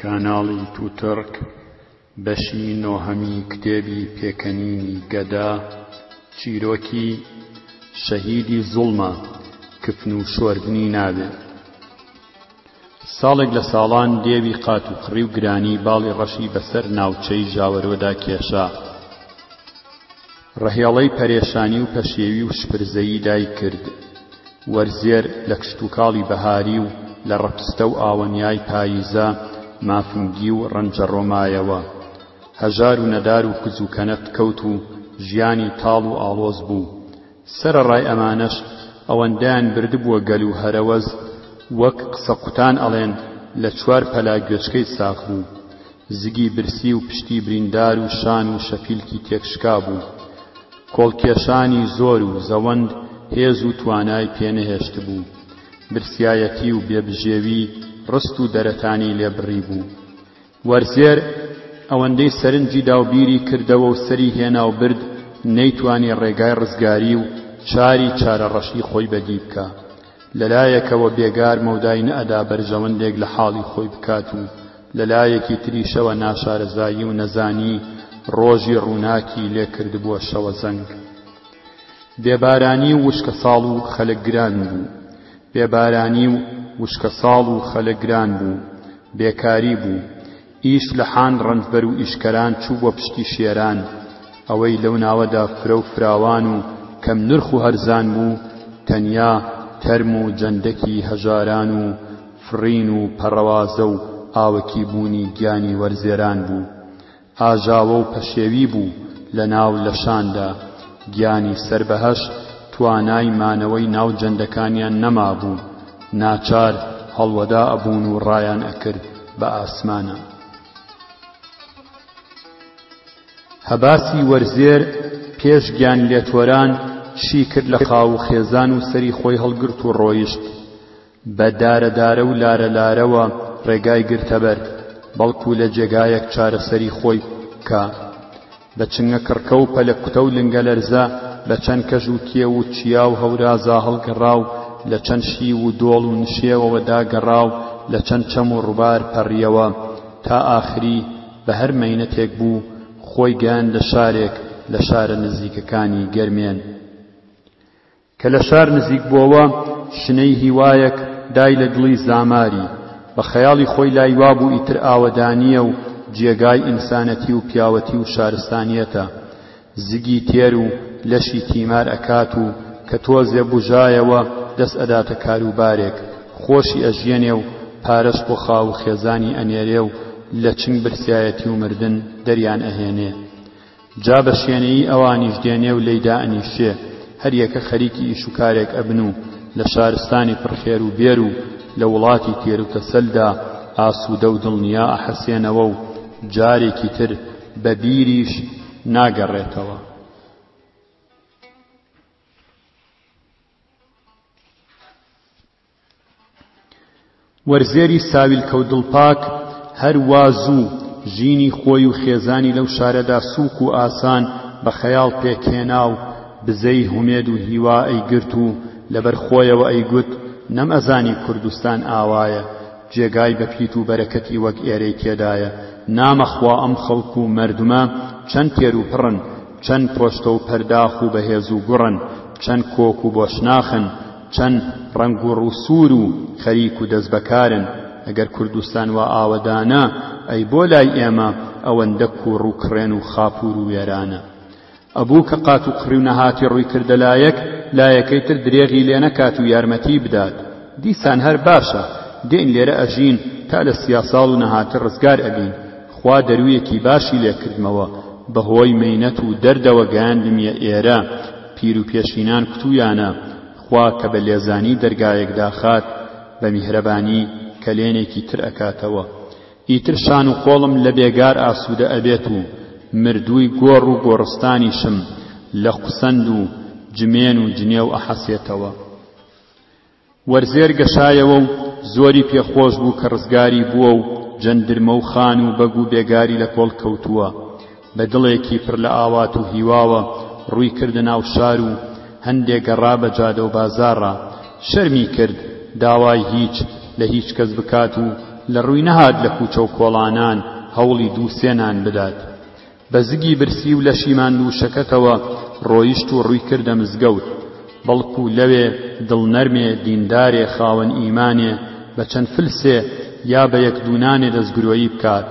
کاناڵی توتڕک بەشی نۆهەمی کتێبی پێکەنینی گەدا چیرۆکی شەهیدی زوڵمە کفن و شۆردنی نابێ ساڵێک لە ساڵان دێوی قات و قڕی و گرانی باڵی ڕەشی بەسەر ناوچەی ژاوەرۆدا کێشا ڕەهێڵەی پەرێشانی و پەشێوی و شپرزەیی دایک کرد. وەرزێر لە کشتوکاڵی بەهاری و لە ڕەپستە و ئاوەنیای پاییزە مافنگی و ڕەنجەڕۆ مایەوە. هەژار و نەدار و کز و کەنەفت کەوت و ژیانی تاڵ و ئاڵۆز بوو. سەرەڕای ئەمانەش ئەوەندەیان بردبووە گەل و هەرەوەز وەک قسەقوتان ئەڵێن لە چوار پەلا گوێچکەی ساغ بوو. زگی برسی و پشتی بریندار و شان و شەپیلکی تێکشکابوو. کۆڵکێشانی زۆر و زەوەند هێز و توانای پێ نەهێشتبوو. برسیایەتی و بێ بژێوی ڕست و دەرەتانی لێ بڕیبوو. وەرزێر ئەوەندەی سەرنجی دا و بیری کردەوە و سەری هێنا و برد، نەیتوانی ڕێگای ڕزگاری و چاری چارەڕەشی خۆی بەدی بکا. لەلایەکەوە بێگار مەودای نەئەدا بەرژەوەندێک لە حاڵی خۆی بکات و لەلایەکی تریشەوە ناشارەزایی و نەزانی ڕۆژی ڕووناکی لێ کردبووە شەوە زەنگ. بێبارانی و وشکەساڵ و خەلک گران بوو. بێبارانی و وشکەساڵ و خەلک گران بوو. بێکاری بوو. ئیش لە حان ڕەنجبەر و ئیشکەران چوو بۆ پشتی شێران، ئەوەی لەو ناوەدا فرە و فراوان و کەم نرخ و هەرزان بوو، تەنیا تەرم و جەندەکی هەژاران و فڕین و پەڕەوازە و ئاوەکی بوونی گیانی وەرزێران بوو. ئاژاوە و پەشێوی بوو لە ناو لەشاندا، گیانی سەر بە هەش توانای مانەوەی ناو جەندەکانیان نەمابوو، ناچار هەڵوەدا ئەبوون و ڕایان ئەکرد. بە ئاسمانە. هەباسی وەرزێر پێش گیان لێتوەران شی کرد لە خاو و خێزان و سەری خۆی هەڵگرت و ڕۆیشت. بە دارە دارە و لارە لارەوە ڕێگای گرتەبەر، بەڵکو لە جێگایەک چارەسەری خۆی بکا. بە چنگە کڕکە و پەلە کوتە و لنگە لەرزە، بە چەند کەژ و کێو و چیا و هەورازا هەڵگەڕا و لە چەند شیو و دۆڵ و نشێوەوەدا گەڕا و لە چەند چەم و ڕوبار پەڕییەوە تا ئاخری بە هەر مەینەتێک بوو خۆی گەیاندە شارێک لە شارە نزیکەکانی گەرمێن. کە لە شار نزیک بۆوە شنەی هیوایەک دای لە دڵی زاماری، بە خەیاڵی خۆی لای وابوو ئیتر ئاوەدانییە و جێگای ئینسانەتی و پیاوەتی و شارستانییەتە، زگی تێر و لەشی تیمار ئەکات و کە تۆزێ بوژایەوە دەس ئەداتە کاروبارێک، خۆشی ئەژیەنێ و پارەش بۆ خاو و خێزانی ئەنێرێ و لە چنگ برسیایەتی و مردن دەریان ئەهێنێ. جا بە شێنەیی ئەوانیش دێنێ و لێی دائەنیشێ، هەریەکە خەریکی ئیش و کارێک ئەبن و لە شارستانی پڕ خێر و بێر و لە وڵاتی تێر و تەسەلدا ئاسوودە و دڵنیا ئەحەسێنەوە و جارێکی تر بە بیریش ناگەڕێتەوە. وەرزێری ساویلکە و دڵپاک هەر وا زوو ژینی خۆی و خێزانی لەو شارەدا سووک و ئاسان بە خەیاڵ پێک هێنا و بزەی هومێد و هیوا ئەیگرت و لە بەر خۆیەوە ئەیگوت نەمئەزانی کوردستان ئاوایە، جێگای بەپیت و بەرەکەتی وەک ئێرەی تێدایە، نامەخوا ئەم خەڵک و مەردمە چەند تێر و پڕن، چەند پۆشتە و پەرداخ و بەهێز و گوڕن، چەند کۆک و بۆشناخن، چەند ڕەنگ و ڕوسور و خەریک و دەست بەکارن، ئەگەر کوردستان وا ئاوەدانە ئەی بۆ لای ئێمە ئەوەندە کووڕ و کڕێن و خاپوور و وێرانە؟ ئەبوو کە قات و قڕی و نەهاتی ڕووی کردە لایەک لایەکەی تر درێغی لێ نەکات و یارمەتی بدات، دیسان هەر باشە دێین لێرە ئەژین تا لە سیاساڵ و نەهاتی ڕزگار ئەبین، خوا دەروویەکی باشی لێ کردمەوە بە هۆی مەینەت و دەردەوە گەیاندمیە ئێرە، پیر و پێشینان کوتوویانە، خوا کە بە لێزانی دەرگایەک داخات، بە میهرەبانی کەلێنێکی تر ئەکاتەوە. ئیتر شان و قۆڵم لە بێگار ئاسوودە ئەبێت و مردووی گۆڕ و گۆڕستانیشم لە قوسەند و جمێن و جنێو ئەحەسێتەوە. وەرزێر گەشایەوە و زۆری پێ خۆش بوو کە ڕزگاری بووە و جەندرمە و خان و بەگ و بێگاری لە کۆڵ کەوتووە. بە دڵێکی پڕ لە ئاوات و هیواوە ڕووی کردە ناو شار و هەندێ گەڕا بە جادە و بازاڕا. شەرمی کرد داوای هیچ لە هیچ کەس بکات و لە ڕووی نەهات لە کووچە و کۆڵانان هەوڵی دوو سێ نان بدات. بە زگی برسی و لەشی ماندووشەکەتەوە ڕۆیشت و ڕووی کردە مزگەوت، بەڵکو لەوێ دڵنەرمێ، دیندارێ، خاوەن ئیمانێ، بە چەند فلسێ یا بە یەک دوو نانێ دەستگرۆیی بکات،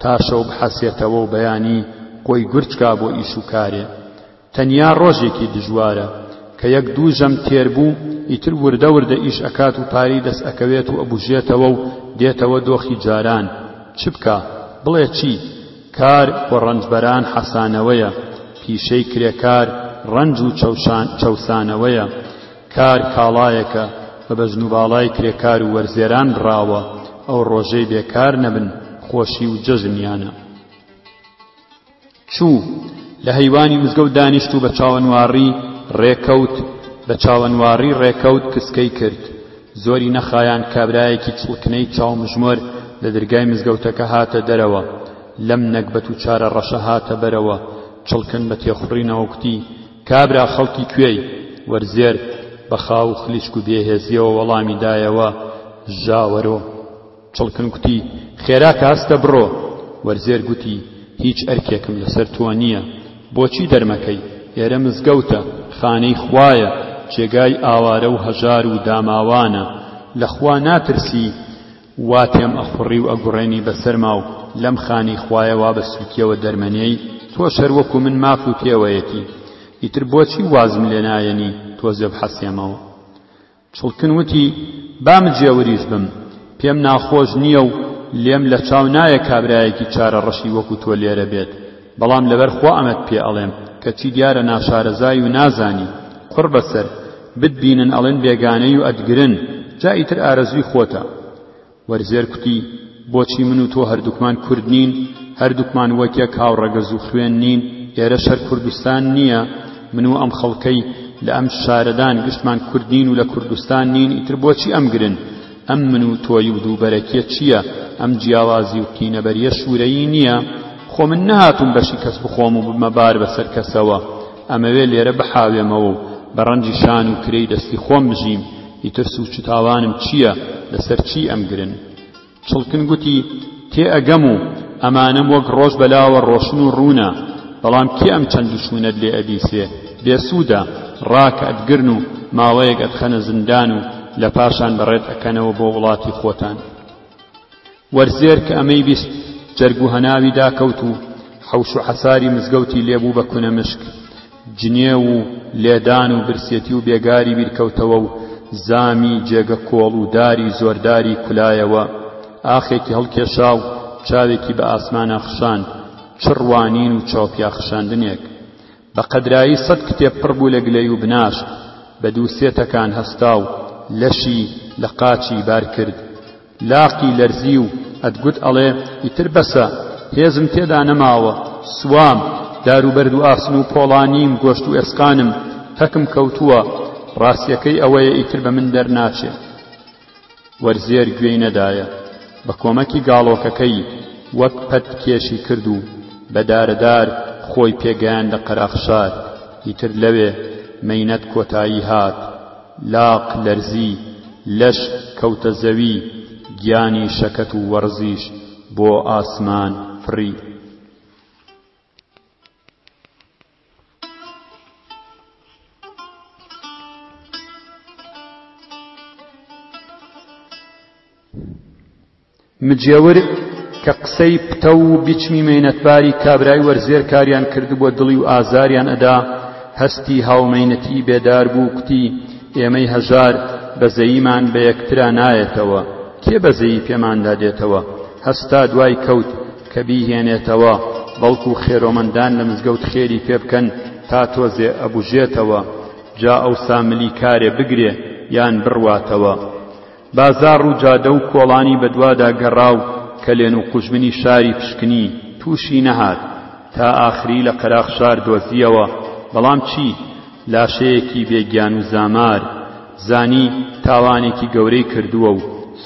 تا شەو بحەسێتەوە و بەیانی خۆی گورج کا بۆ ئیش و کارێ. تەنیا ڕۆژێکی دژوارە کە یەک دوو ژەم تێر بوو ئیتر وردە وردە ئیش ئەکات و پارەی دەست ئەکەوێت و ئەبوژێتەوە و دێتەوە دۆخی جاران چ بکا بڵێ چی کار بۆ ڕەنجبەران حەسانەوەیە پیشەی کرێکار ڕەنج و چەوشان چەوسانەوەیە کار کاڵایەکە بە بەژن و باڵای کرێکار و وەرزێران ڕاوە ئەو ڕۆژەی بێکار نەبن خۆشی و جەژنیانە چوو، لە هەیوانی مزگەوت دانیشت و بە چاوەنواڕی ڕێکەوت، بە چاوەنواڕی ڕێکەوت کسکەی کرد. زۆری نەخایاند کابرایەکی چڵکنەی چاو مژمۆر لە درگای مزگەوتەکە هاتە دەرەوە، لەم نەگبەت و چارە ڕەشە هاتە بەرەوە، چڵکن بە تێخوڕینەوە کوتی، کابرا خەڵکی کوێی؟ وەرزێر بە خاو و خلیچک و بێهێزییەوە وەڵامی دایەوە، ژاوەرۆ. چڵکن گوتی، خێرا کە هەستە بڕۆ. وەرزێر گوتی، هیچ ئەرکێکم لەسەر تۆ نییە. بۆچی دەرمەکەی؟ ئێرە مزگەوتە، خانەی خوایە، جێگای ئاوارە و هەژار و داماوانە. لە خوا ناترسی؟ وا تێم ئەخوڕی و ئەگوڕێنی بە سەرما و لەم خانەی خوایە وا بە سووکییەوە دەرمەنێی؟ تۆش هەر وەکوو من ماف و پێوەیەتی. ئیتر بۆچی وازم لێ نایەنی تۆزێ بحەسێمەوە؟ چڵکن وتی، با مجێوریش بم، پێم ناخۆش نییە و لێم لە چاو نایە کابرایەکی چارەڕەشی وەکوو تۆ لێرە بێت، بەڵام لەبەر خوا ئەمەت پێ ئەڵێم، کەچی دیارە ناشارەزای و نازانی، قوڕ بەسەر، بتبینن ئەڵێن بێگانەی و ئەتگرن، جا ئیتر ئارەزووی خۆتە. وەرزێر کوتی، بۆچی من و تۆ هەردووکمان کورد نین؟ هەردووکمان وەک یەک هاوڕەگەز و خوێن نین؟ ئێرەش هەر کوردستان نییە؟ من و ئەم خەڵکەی لە ئەم شارەدان گشتمان کورد نین و لە کوردستان نین، ئیتر بۆچی ئەم گرن؟ ئەم من و تۆی و دووبەرەکییە چییە؟ ئەم جیاوازی و قینەبەرییە شوورەیی نییە؟ خۆ من نەهاتووم بەشی کەس بخۆم و ببمە بار بەسەر کەسەوە، ئەمەوێ لێرە بحاوێمەوە و بە ڕەنجی شان و کرێی دەستی خۆم بژیم، ئیتر سوچ و تاوانم چییە لەسەر چی ئەم گرن؟ چڵکن گوتی، تێ ئەگەم و ئەمانم وەک ڕۆژ بەلاوە ڕۆشن و ڕوونە، بەڵام کێ ئەم چەند و چوونەت لێ ئەبیسێ؟ بێ سوودە، ڕاکە ئەتگرن و ماوەیەک ئەتخەنە زندان و لە پاشان بەڕێت ئەکەنەوە بۆ وڵاتی خۆتان. وەرزێر کە ئەمەی بیست جەرگ و هەناوی داکەوت و حەوش و حەساری مزگەوتی لێ بوو بە کونە مشک، جنێو و لێدان و برسێتی و بێگاری بیرکەوتەوە و زامی جێگە کۆڵ و داری زۆرداری کولایەوە، ئاخێکی هەڵکێشا و چاوێکی بە ئاسمانا خشاند، چ ڕوانین و چاوپیاخشاندنێک! بە قەدرایی سەد کتێب پڕ بوو لە گلەی و بناشت، بە دوو سێ تەکان هەستا و لەشی لە قاچی بار کرد، لاقی لەرزی و ئەتگوت ئەڵێ ئیتر بەسە هێزم تێدا نەماوە سوام دار و بەرد و ئاسن و پۆڵا نیم گۆشت و ئێسقانم پەکم کەوتووە ڕاستیەکەی ئەوەیە ئیتر بە من دەرناچێ وەرزێر گوێی نەدایە بە کۆمەکی گاڵۆکەکەی وەک پەت کێشی کرد و بە دارەدار خۆی پێگەیاندە قەراخ شار ئیتر لەوێ مەینەت کۆتایی هات لاق لەرزی، لەش کەوتە زەوی، گیانی شەکەت و وەڕزیش بۆ ئاسمان فڕی. مجێور کە قسەی پتەو و بیچمی مەینەتباری کابرای وەرزێر کاریان کردبوە دڵی و ئازاریان ئەدا، هەستی هاومەینەتیی بێدار بوو و کوتی، ئێمەی هەژار بەزەییمان بە یەکترا نایەتەوە، کێ بەزەیی پێماندا دێتەوە؟ هەستا دوای کەوت کە بیهێنێتەوە، بەڵکو خێرۆمەندان لە مزگەوت خێری پێ بکەن تا تۆزێ ئەبوژێتەوە، جا ئەوسا ملی کارێ بگرێ یان بڕواتەوە. بازاڕ و جادە و کۆڵانی بەدوادا گەڕا و کەلێن و قوژبنی شاری پشکنی، تووشی نەهات، تا ئاخری لە قەراخ شار دۆزییەوە، بەڵام چی؟ لاشەیەکی بێ گیان و زامار. زانی تاوانێکی گەورەی کردووە و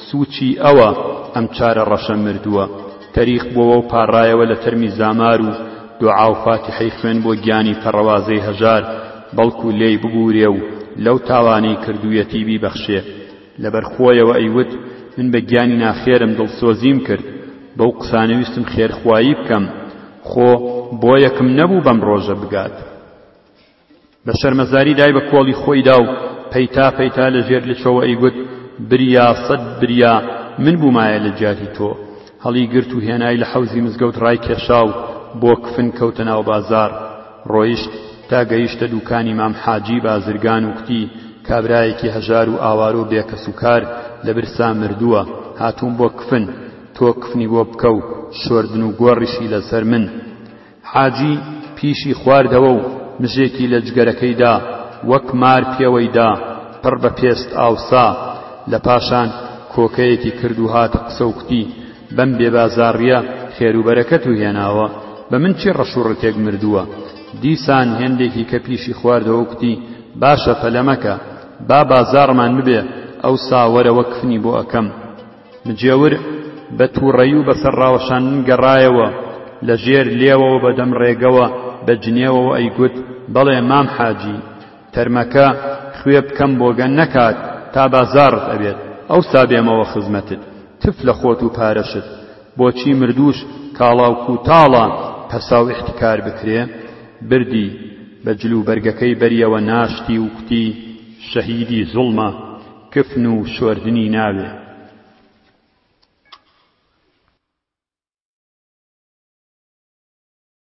سووچی ئەوە ئەم چارە ڕەشە مردووە. تەریق بۆوە و پاڕایەوە لە تەرمی زامار و دۆعا و فاتیحەی خوێن بۆ گیانی پەڕەوازەی هەژار، بەڵکو لێی ببورێ و لەو تاوانەی کردوویەتی بیبەخشێ. لەبەر خۆیەوە ئەیوت، من بە گیانی ناخێرم دڵسۆزیم کرد، بەو قسانە ویستم خێرخوایی بکەم، خۆ بۆ یەکم نەبوو بەم ڕۆژە بگات. بە شەرمەزاری دای بە کۆڵی خۆیدا و پەیتا پەیتا لە ژێر لچەوە ئەیگوت، بریا سەد بریا من بوومایە لە جیاتی تۆ، هەڵیگرت و هێنای لە حەوزی مزگەوت ڕایکێشا و بۆ کفن کەوتە ناو بازاڕ ڕۆیشت تا گەیشتە دووکانی مام حاجی بازرگان و کوتی کابرایەکی هەژار و ئاوارە و بێ کەس و کار لە برسا مردووە هاتووم بۆ کفن تۆ کفنی بۆ بکە و شۆردن و گۆڕیشی لەسەر من حاجی پیشی خواردەوە و مژێکی لە جگەرەکەی دا، وەک مار پێوەی دا، پڕ بە پێست ئاوسا، لە پاشان کۆکەیەکی کرد و هاتە قسە و کوتی، بەم بێبازاڕییە خێر و بەرەکەت و هێناوە، بە من چی ڕەش و ڕتێک مردووە؟ دیسان هێندێکی کە پیشی خواردەوە و کوتی، باشە پەلە مەکە، با بازاڕمان ببێ، ئەوسا وەرەوە کفنی بۆ ئەکەم. مجێور بە تووڕەیی و بەسەر ڕاوەشاندن گەڕایەوە، لە ژێر لێوەوە بە دەم ڕێگەوە بە جنێوەوە ئەیگوت، بەڵێ مام حاجی، تەرمەکە خوێ بکەم بۆگەن نەکات تا بازاڕت ئەبێت، ئەوسا بێمەوە خزمەتت، تف لە خۆت و پارەشت، بۆچی مردووش کاڵا و کووتاڵە پەسا و ئیحتیکار بکرێ؟ بردی، بە جلوبەرگەکەی بەریەوە ناشتی و کوتی، شەهیدی زوڵمە! کفن و شۆردنی ناوێ.